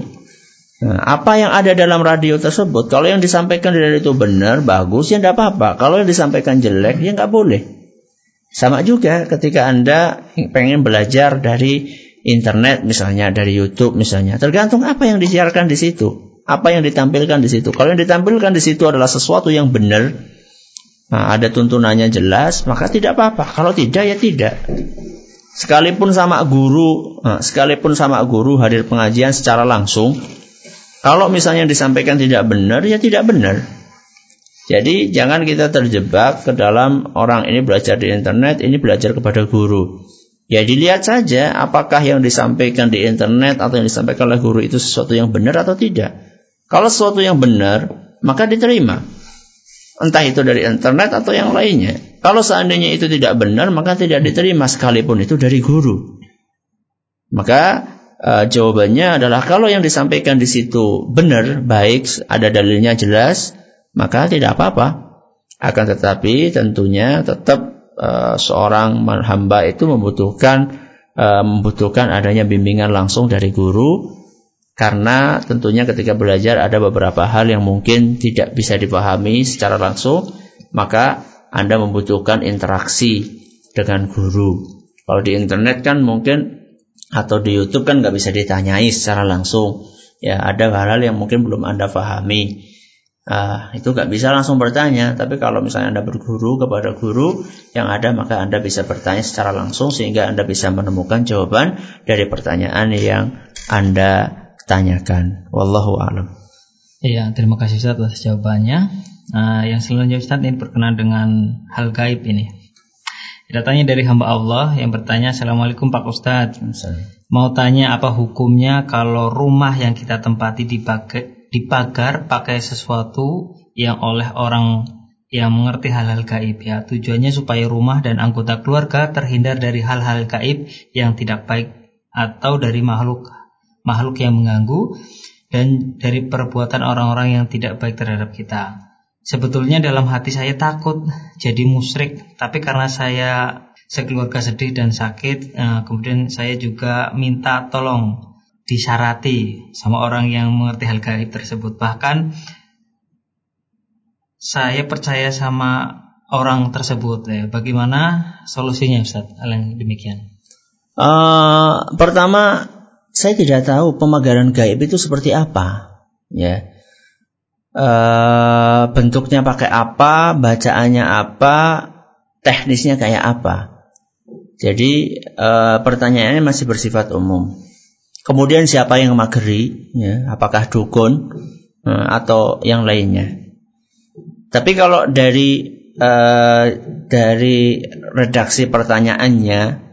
Nah, apa yang ada dalam radio tersebut, kalau yang disampaikan di radio itu benar, bagus, ya tidak apa-apa. Kalau yang disampaikan jelek, ya nggak boleh. Sama juga ketika Anda pengen belajar dari internet misalnya, dari YouTube misalnya. Tergantung apa yang disiarkan di situ. Apa yang ditampilkan di situ. Kalau yang ditampilkan di situ adalah sesuatu yang benar, nah ada tuntunannya jelas, maka tidak apa-apa. Kalau tidak, ya tidak. Sekalipun sama guru, nah, sekalipun sama guru hadir pengajian secara langsung, kalau misalnya disampaikan tidak benar, ya tidak benar. Jadi jangan kita terjebak ke dalam orang ini belajar di internet, ini belajar kepada guru. Ya dilihat saja apakah yang disampaikan di internet atau yang disampaikan oleh guru itu sesuatu yang benar atau tidak. Kalau sesuatu yang benar, maka diterima. Entah itu dari internet atau yang lainnya. Kalau seandainya itu tidak benar, maka tidak diterima sekalipun itu dari guru. Maka uh, jawabannya adalah kalau yang disampaikan di situ benar, baik, ada dalilnya jelas, maka tidak apa-apa. Akan tetapi tentunya tetap uh, seorang hamba itu membutuhkan uh, membutuhkan adanya bimbingan langsung dari guru karena tentunya ketika belajar ada beberapa hal yang mungkin tidak bisa dipahami secara langsung, maka Anda membutuhkan interaksi dengan guru. Kalau di internet kan mungkin atau di YouTube kan nggak bisa ditanyai secara langsung. Ya ada hal-hal yang mungkin belum anda pahami. Uh, itu nggak bisa langsung bertanya. Tapi kalau misalnya anda berguru kepada guru yang ada maka anda bisa bertanya secara langsung sehingga anda bisa menemukan jawaban dari pertanyaan yang anda tanyakan. Wallahu a'lam. Iya, terima kasih Ustaz atas jawabannya. Uh, yang selanjutnya Ustaz ini berkenan dengan hal gaib ini. Datanya dari hamba Allah yang bertanya, Assalamualaikum Pak Ustadz. Mau tanya apa hukumnya kalau rumah yang kita tempati dipakai, dipagar pakai sesuatu yang oleh orang yang mengerti hal-hal gaib ya. Tujuannya supaya rumah dan anggota keluarga terhindar dari hal-hal gaib yang tidak baik atau dari makhluk makhluk yang mengganggu dan dari perbuatan orang-orang yang tidak baik terhadap kita. Sebetulnya dalam hati saya takut jadi musyrik, tapi karena saya sekeluarga sedih dan sakit, eh, kemudian saya juga minta tolong disyarati sama orang yang mengerti hal gaib tersebut. Bahkan saya percaya sama orang tersebut. Ya. Bagaimana solusinya Ustaz? Hal yang demikian. Uh, pertama, saya tidak tahu pemagaran gaib itu seperti apa. Ya, uh, bentuknya pakai apa, bacaannya apa, teknisnya kayak apa. Jadi uh, pertanyaannya masih bersifat umum. Kemudian siapa yang mageri, ya, apakah dukun uh, atau yang lainnya. Tapi kalau dari uh, dari redaksi pertanyaannya,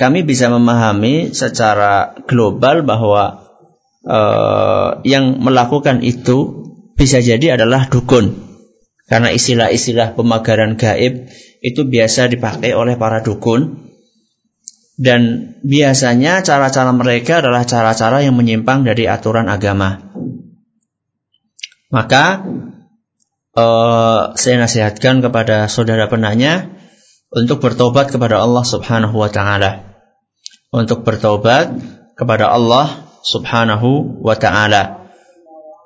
kami bisa memahami secara global bahwa uh, yang melakukan itu bisa jadi adalah dukun. Karena istilah-istilah pemagaran gaib itu biasa dipakai oleh para dukun. Dan biasanya cara-cara mereka adalah cara-cara yang menyimpang dari aturan agama. Maka uh, saya nasihatkan kepada saudara penanya untuk bertobat kepada Allah Subhanahu wa taala. Untuk bertobat kepada Allah Subhanahu wa taala.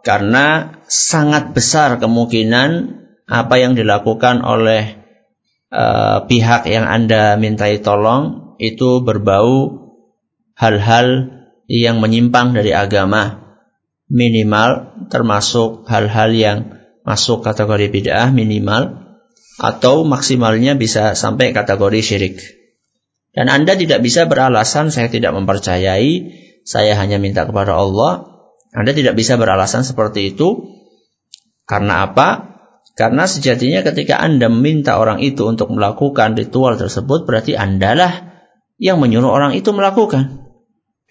Karena sangat besar kemungkinan apa yang dilakukan oleh uh, pihak yang Anda mintai tolong itu berbau hal-hal yang menyimpang dari agama. Minimal termasuk hal-hal yang masuk kategori bid'ah minimal atau maksimalnya bisa sampai kategori syirik. Dan Anda tidak bisa beralasan saya tidak mempercayai, saya hanya minta kepada Allah. Anda tidak bisa beralasan seperti itu. Karena apa? Karena sejatinya ketika Anda meminta orang itu untuk melakukan ritual tersebut berarti Andalah yang menyuruh orang itu melakukan.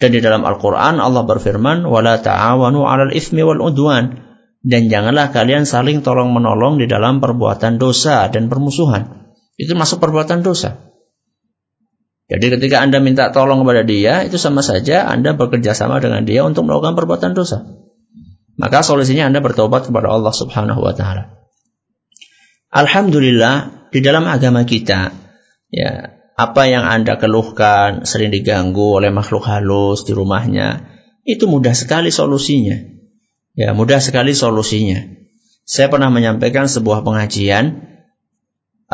Dan di dalam Al-Qur'an Allah berfirman, وَلَا تَعَوَنُوا عَلَى الْإِثْمِ وَالْعُدْوَانِ. Dan janganlah kalian saling tolong-menolong di dalam perbuatan dosa dan permusuhan. Itu masuk perbuatan dosa. Jadi ketika Anda minta tolong kepada dia, itu sama saja Anda bekerja sama dengan dia untuk melakukan perbuatan dosa. Maka solusinya Anda bertobat kepada Allah Subhanahu wa taala. Alhamdulillah di dalam agama kita ya apa yang Anda keluhkan sering diganggu oleh makhluk halus di rumahnya itu mudah sekali solusinya. Ya, mudah sekali solusinya. Saya pernah menyampaikan sebuah pengajian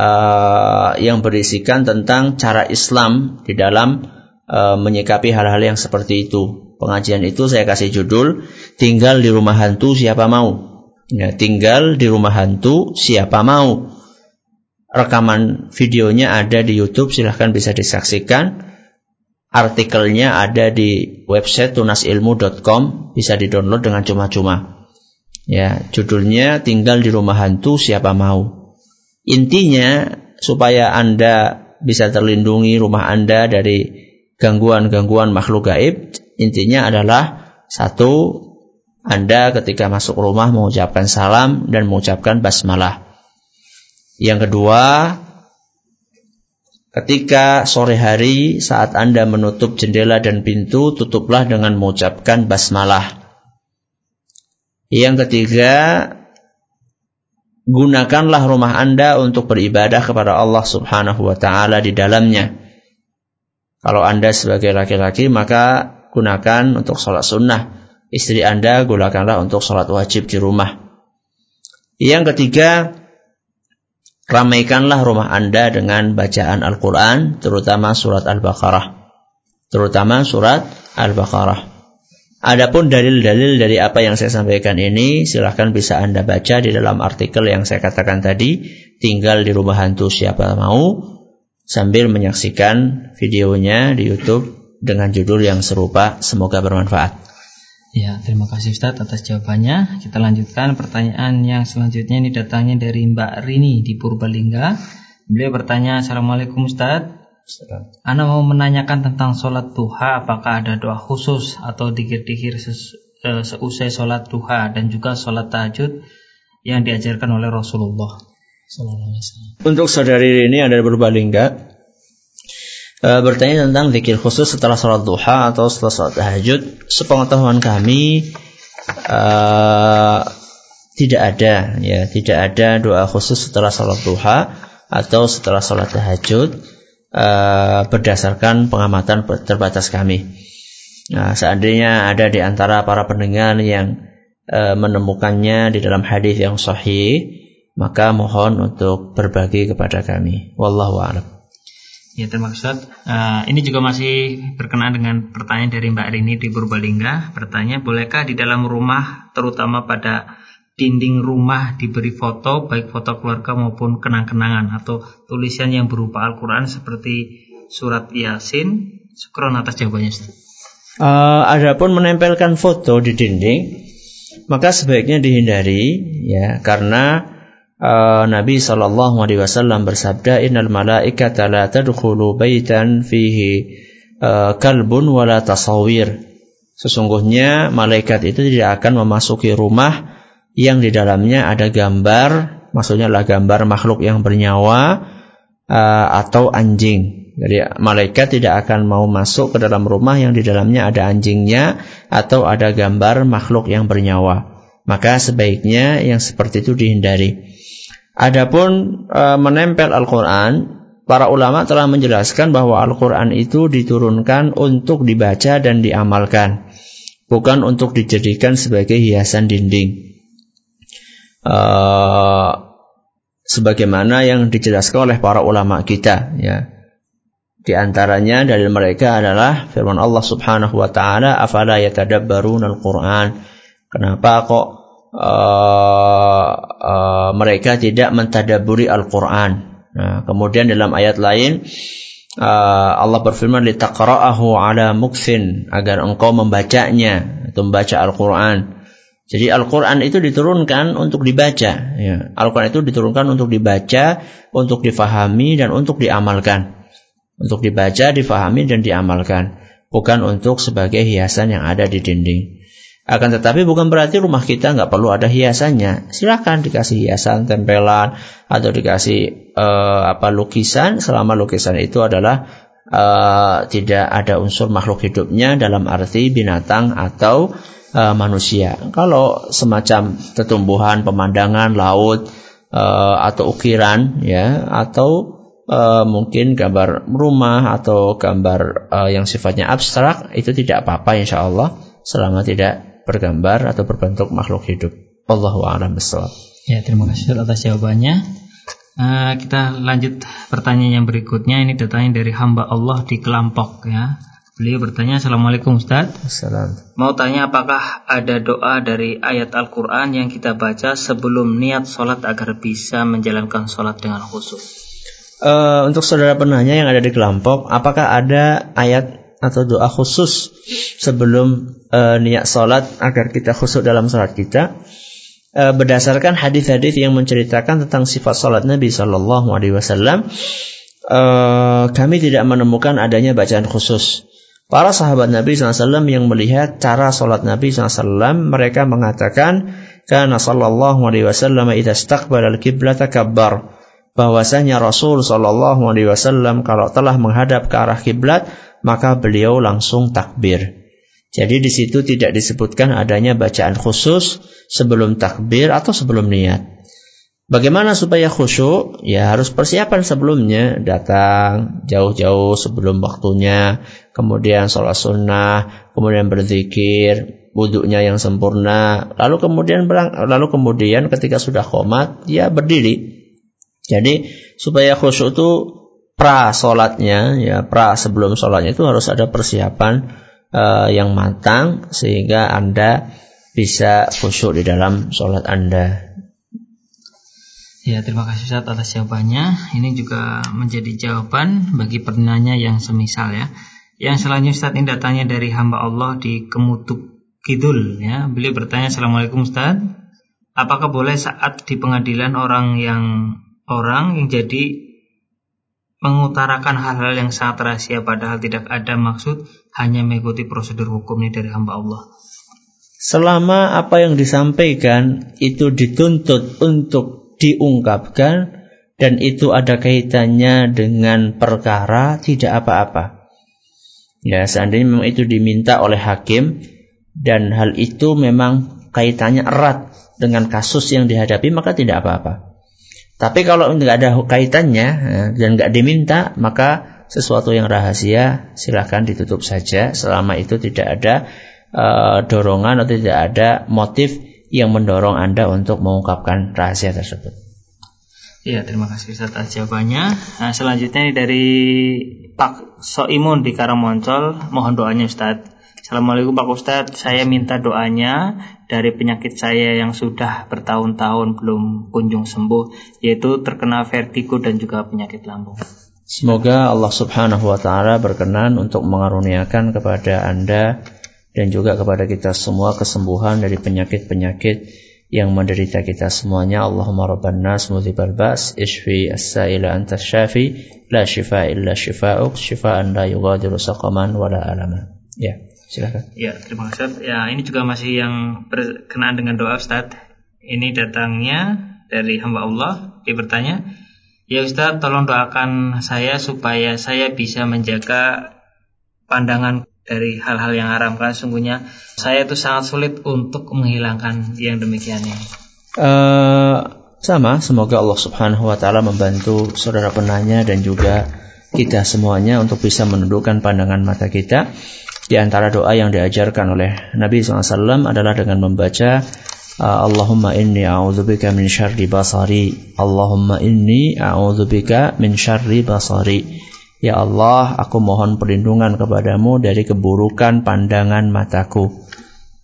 uh, yang berisikan tentang cara Islam di dalam uh, menyikapi hal-hal yang seperti itu. Pengajian itu saya kasih judul tinggal di rumah hantu siapa mau. Ya, tinggal di rumah hantu siapa mau. Rekaman videonya ada di YouTube, silahkan bisa disaksikan. Artikelnya ada di website tunasilmu.com, bisa didownload dengan cuma-cuma. Ya, judulnya tinggal di rumah hantu siapa mau. Intinya supaya Anda bisa terlindungi rumah Anda dari gangguan-gangguan makhluk gaib, intinya adalah satu anda ketika masuk rumah mengucapkan salam dan mengucapkan basmalah. Yang kedua, ketika sore hari saat Anda menutup jendela dan pintu, tutuplah dengan mengucapkan basmalah. Yang ketiga, gunakanlah rumah Anda untuk beribadah kepada Allah Subhanahu wa taala di dalamnya. Kalau Anda sebagai laki-laki maka gunakan untuk sholat sunnah istri Anda gunakanlah untuk sholat wajib di rumah. Yang ketiga, ramaikanlah rumah Anda dengan bacaan Al-Quran, terutama surat Al-Baqarah. Terutama surat Al-Baqarah. Adapun dalil-dalil dari apa yang saya sampaikan ini, silahkan bisa Anda baca di dalam artikel yang saya katakan tadi, tinggal di rumah hantu siapa mau, sambil menyaksikan videonya di YouTube dengan judul yang serupa. Semoga bermanfaat. Ya, terima kasih Ustadz atas jawabannya. Kita lanjutkan pertanyaan yang selanjutnya ini datangnya dari Mbak Rini di Purbalingga. Beliau bertanya, Assalamualaikum Ustadz. Anda mau menanyakan tentang sholat duha, apakah ada doa khusus atau dikir-dikir eh, seusai sholat duha dan juga sholat tahajud yang diajarkan oleh Rasulullah. Untuk saudari ini ada Purbalingga, e, bertanya tentang zikir khusus setelah sholat duha atau setelah sholat tahajud. Sepengetahuan kami e, tidak ada, ya, tidak ada doa khusus setelah sholat duha atau setelah sholat tahajud e, berdasarkan pengamatan terbatas kami. Nah, seandainya ada di antara para pendengar yang e, menemukannya di dalam hadis yang sahih, maka mohon untuk berbagi kepada kami. Wallahu a'lam. Ya terima kasih uh, Ini juga masih berkenaan dengan pertanyaan dari Mbak Rini di Purbalingga. Bertanya, bolehkah di dalam rumah, terutama pada dinding rumah diberi foto, baik foto keluarga maupun kenang-kenangan atau tulisan yang berupa Al-Quran seperti surat Yasin? Syukron atas jawabannya. Uh, adapun menempelkan foto di dinding, maka sebaiknya dihindari ya karena uh, Nabi Shallallahu Alaihi Wasallam bersabda, Innal malaikata la tadkhulu baitan fihi uh, kalbun wala tasawir. Sesungguhnya malaikat itu tidak akan memasuki rumah yang di dalamnya ada gambar, maksudnya adalah gambar makhluk yang bernyawa uh, atau anjing. Jadi malaikat tidak akan mau masuk ke dalam rumah yang di dalamnya ada anjingnya atau ada gambar makhluk yang bernyawa. Maka sebaiknya yang seperti itu dihindari. Adapun e, menempel Al-Quran, para ulama telah menjelaskan bahwa Al-Quran itu diturunkan untuk dibaca dan diamalkan, bukan untuk dijadikan sebagai hiasan dinding. E, sebagaimana yang dijelaskan oleh para ulama kita, ya. Di antaranya dari mereka adalah firman Allah Subhanahu wa taala, "Afala yatadabbarun al-Qur'an?" Kenapa kok uh, uh, mereka tidak mentadaburi Al-Quran. Nah, kemudian dalam ayat lain uh, Allah berfirman litaqra'ahu ala muksin agar engkau membacanya atau membaca Al-Quran. Jadi Al-Quran itu diturunkan untuk dibaca. Ya. Al-Quran itu diturunkan untuk dibaca, untuk difahami dan untuk diamalkan. Untuk dibaca, difahami dan diamalkan. Bukan untuk sebagai hiasan yang ada di dinding. Akan tetapi bukan berarti rumah kita nggak perlu ada hiasannya. Silahkan dikasih hiasan, tempelan, atau dikasih uh, apa lukisan selama lukisan itu adalah uh, tidak ada unsur makhluk hidupnya dalam arti binatang atau uh, manusia. Kalau semacam tetumbuhan, pemandangan, laut, uh, atau ukiran, ya, atau uh, mungkin gambar rumah atau gambar uh, yang sifatnya abstrak itu tidak apa-apa insya Allah selama tidak bergambar atau berbentuk makhluk hidup. Allahu a'lam. Ya, terima kasih atas jawabannya. Uh, kita lanjut pertanyaan yang berikutnya. Ini datanya dari hamba Allah di Kelampok ya. Beliau bertanya, Assalamualaikum Ustaz. Assalamualaikum. Mau tanya apakah ada doa dari ayat Al-Quran yang kita baca sebelum niat sholat agar bisa menjalankan sholat dengan khusus? Uh, untuk saudara penanya yang ada di kelompok, apakah ada ayat atau doa khusus sebelum uh, niat sholat agar kita khusus dalam sholat kita? Uh, berdasarkan hadis-hadis yang menceritakan tentang sifat sholat Nabi Shallallahu Alaihi Wasallam, kami tidak menemukan adanya bacaan khusus. Para sahabat Nabi SAW yang melihat cara sholat Nabi SAW, mereka mengatakan, Karena sallallahu alaihi wasallam idza istaqbala al-qiblata kabbar. Bahwasanya Rasul sallallahu alaihi wasallam kalau telah menghadap ke arah kiblat, maka beliau langsung takbir. Jadi di situ tidak disebutkan adanya bacaan khusus sebelum takbir atau sebelum niat. Bagaimana supaya khusyuk? Ya harus persiapan sebelumnya, datang jauh-jauh sebelum waktunya, kemudian sholat sunnah, kemudian berzikir, wudhunya yang sempurna, lalu kemudian berang, lalu kemudian ketika sudah komat, dia berdiri. Jadi supaya khusyuk itu pra sholatnya, ya pra sebelum sholatnya itu harus ada persiapan uh, yang matang sehingga anda bisa khusyuk di dalam sholat anda. Ya, terima kasih Ustaz atas jawabannya. Ini juga menjadi jawaban bagi penanya yang semisal ya. Yang selanjutnya Ustaz ini datanya dari hamba Allah di Kemutuk Kidul ya. Beliau bertanya Assalamualaikum Ustaz. Apakah boleh saat di pengadilan orang yang orang yang jadi mengutarakan hal-hal yang sangat rahasia padahal tidak ada maksud hanya mengikuti prosedur hukum ini dari hamba Allah. Selama apa yang disampaikan itu dituntut untuk diungkapkan dan itu ada kaitannya dengan perkara tidak apa-apa. Ya, seandainya memang itu diminta oleh hakim dan hal itu memang kaitannya erat dengan kasus yang dihadapi maka tidak apa-apa. Tapi kalau nggak ada kaitannya ya, dan nggak diminta maka sesuatu yang rahasia silahkan ditutup saja selama itu tidak ada uh, dorongan atau tidak ada motif yang mendorong Anda untuk mengungkapkan rahasia tersebut. Ya, terima kasih Ustaz atas jawabannya. Nah, selanjutnya dari Pak Soimun di Karangmoncol, mohon doanya Ustaz. Assalamualaikum Pak Ustadz, saya minta doanya dari penyakit saya yang sudah bertahun-tahun belum kunjung sembuh, yaitu terkena vertigo dan juga penyakit lambung. Semoga Allah Subhanahu wa taala berkenan untuk mengaruniakan kepada Anda dan juga kepada kita semua kesembuhan dari penyakit-penyakit yang menderita kita semuanya. Allahumma rabban nas mudhibal ba's ishfi as-sa'ila anta syafi la shifa illa shifa'uk shifaan la yughadiru saqaman wala alama. Ya, silakan. Ya, terima kasih. Ya, ini juga masih yang berkenaan dengan doa Ustaz. Ini datangnya dari hamba Allah. Dia bertanya, "Ya Ustaz, tolong doakan saya supaya saya bisa menjaga pandangan dari hal-hal yang haram karena sungguhnya saya itu sangat sulit untuk menghilangkan yang demikian ini. Uh, sama, semoga Allah Subhanahu wa taala membantu saudara penanya dan juga kita semuanya untuk bisa menundukkan pandangan mata kita. Di antara doa yang diajarkan oleh Nabi SAW adalah dengan membaca Allahumma inni a'udzubika min syarri basari. Allahumma inni a'udzubika min syarri basari. Ya Allah, aku mohon perlindungan kepadamu dari keburukan pandangan mataku.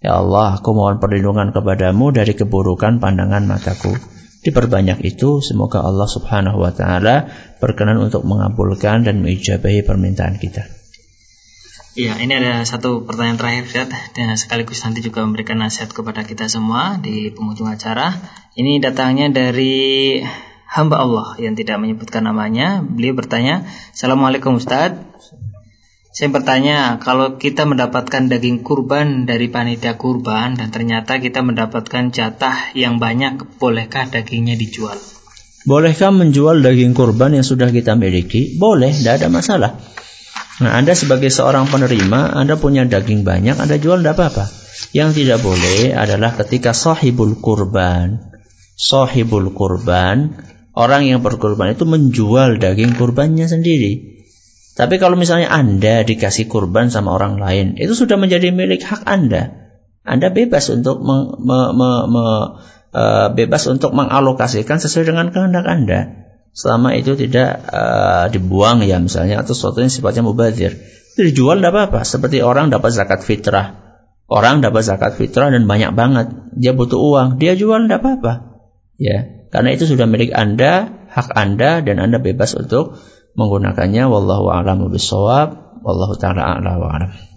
Ya Allah, aku mohon perlindungan kepadamu dari keburukan pandangan mataku. Diperbanyak itu, semoga Allah subhanahu wa ta'ala berkenan untuk mengabulkan dan mengijabahi permintaan kita. Iya, ini ada satu pertanyaan terakhir, Ustaz, dan sekaligus nanti juga memberikan nasihat kepada kita semua di penghujung acara. Ini datangnya dari hamba Allah yang tidak menyebutkan namanya. Beliau bertanya, Assalamualaikum Ustaz. Saya bertanya, kalau kita mendapatkan daging kurban dari panitia kurban dan ternyata kita mendapatkan jatah yang banyak, bolehkah dagingnya dijual? Bolehkah menjual daging kurban yang sudah kita miliki? Boleh, tidak ada masalah. Nah, Anda sebagai seorang penerima, Anda punya daging banyak, Anda jual tidak apa-apa. Yang tidak boleh adalah ketika sahibul kurban, sahibul kurban Orang yang berkorban itu menjual daging kurbannya sendiri. Tapi kalau misalnya Anda dikasih kurban sama orang lain, itu sudah menjadi milik hak Anda. Anda bebas untuk me, me, me, me, uh, bebas untuk mengalokasikan sesuai dengan kehendak Anda. Selama itu tidak uh, dibuang ya misalnya atau sesuatu yang sifatnya mubazir. Itu dijual tidak apa-apa. Seperti orang dapat zakat fitrah. Orang dapat zakat fitrah dan banyak banget. Dia butuh uang. Dia jual tidak apa-apa. Ya, karena itu sudah milik Anda, hak Anda dan Anda bebas untuk menggunakannya. Wallahu a'lamu bissawab wallahu taala a'la wa a'lam